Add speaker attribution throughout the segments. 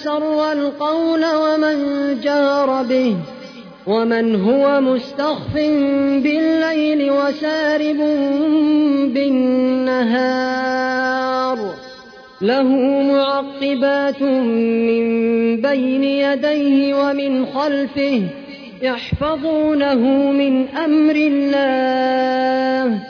Speaker 1: أسر القول ومن جار به ومن هو مستخف بالليل وسارب بالنهار له معقبات من بين يديه ومن خلفه يحفظونه من أمر الله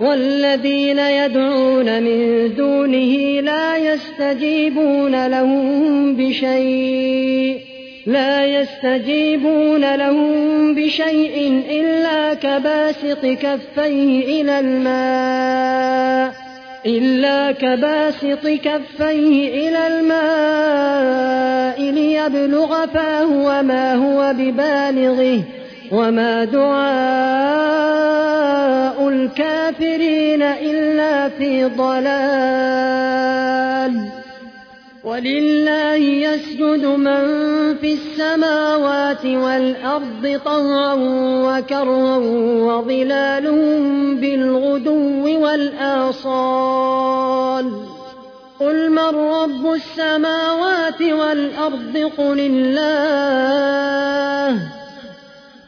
Speaker 1: والذين يدعون من دونه لا يستجيبون لهم بشيء لا يستجيبون لهم بشيء إلا كباسط كفيه إلى الماء إلا كباسط كفيه إلى الماء ليبلغ فاه وما هو ببالغه وما دعاء الكافرين إلا في ضلال ولله يسجد من في السماوات والأرض طوعا وكرها وظلالهم بالغدو والآصال قل من رب السماوات والأرض قل الله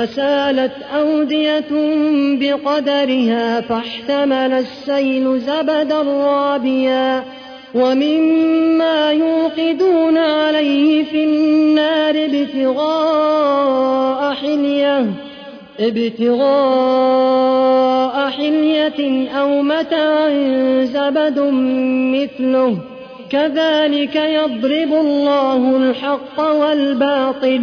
Speaker 1: فسالت أودية بقدرها فاحتمل السيل زبدا رابيا ومما يوقدون عليه في النار ابتغاء حلية ابتغاء حلية أو متاع زبد مثله. كذلك يضرب الله الحق والباطل.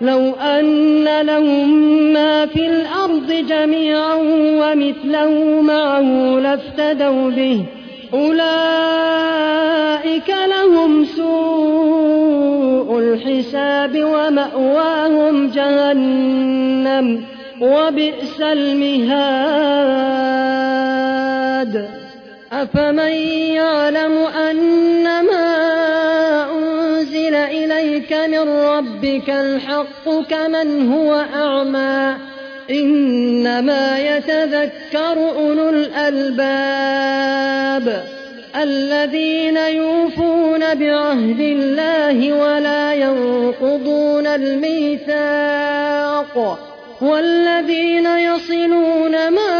Speaker 1: لو أن لهم ما في الأرض جميعا ومثله معه لافتدوا به. أولئك لهم سوء الحساب ومأواهم جهنم وبئس المهاد. أفمن يعلم أنما إليك من ربك الحق كمن هو أعمى. إنما يتذكر أولو الألباب الذين يوفون بعهد الله ولا ينقضون الميثاق والذين يصلون ما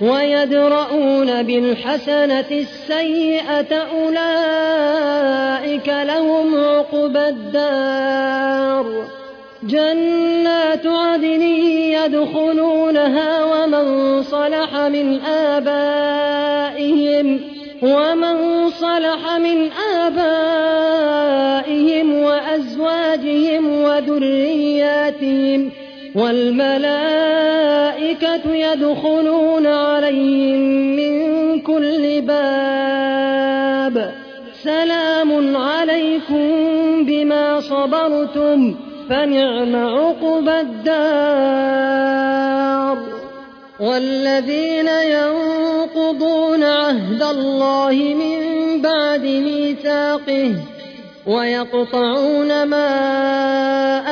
Speaker 1: ويدرؤون بالحسنة السيئة أولئك لهم عقبى الدار. جنات عدن يدخلونها ومن صلح من آبائهم ومن صلح من آبائهم وأزواجهم وذرياتهم. والملائكة يدخلون عليهم من كل باب. سلام عليكم بما صبرتم فنعم عقبى الدار. والذين ينقضون عهد الله من بعد ميثاقه ويقطعون ما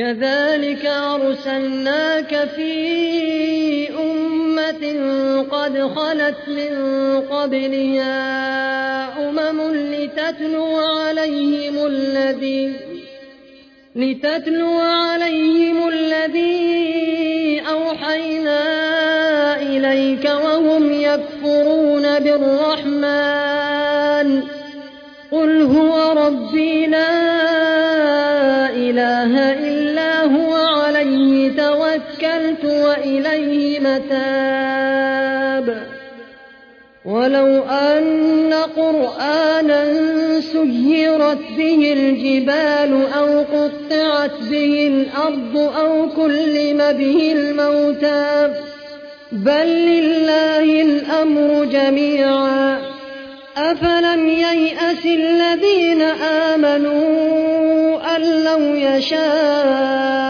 Speaker 1: كذلك أرسلناك في أمة قد خلت من قبلها أمم لتتلو عليهم الذي لتتلو عليهم الذي أوحينا إليك وهم يكفرون بالرحمن. قل هو ربي لا إله إلا وإليه متاب. ولو أن قرآنا سيرت به الجبال أو قطعت به الأرض أو كلم به الموتى. بل لله الأمر جميعا. أفلم ييأس الذين آمنوا أن لو يشاء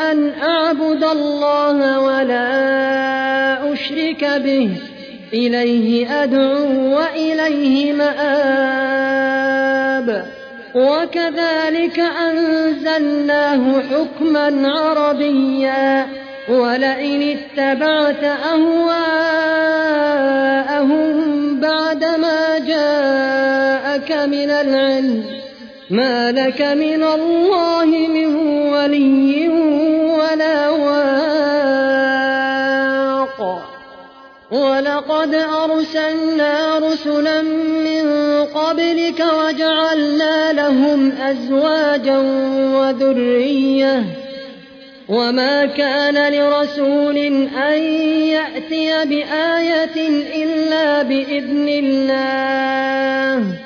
Speaker 1: أن أعبد الله ولا أشرك به. إليه أدعو وإليه مآب. وكذلك أنزلناه حكما عربيا. ولئن اتبعت أهواءهم بعدما جاءك من العلم ما لك من الله من ولي ولا واق ولقد أرسلنا رسلا من قبلك وجعلنا لهم أزواجا وذريه وما كان لرسول أن يأتي بآية إلا بإذن الله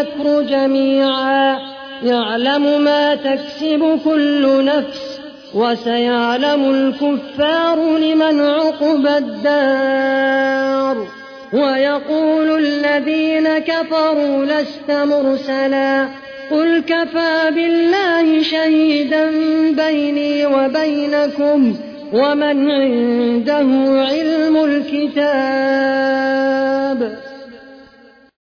Speaker 1: المكر جميعا. يعلم ما تكسب كل نفس وسيعلم الكفار لمن عقب الدار. ويقول الذين كفروا لست مرسلا. قل كفى بالله شهيدا بيني وبينكم ومن عنده علم الكتاب.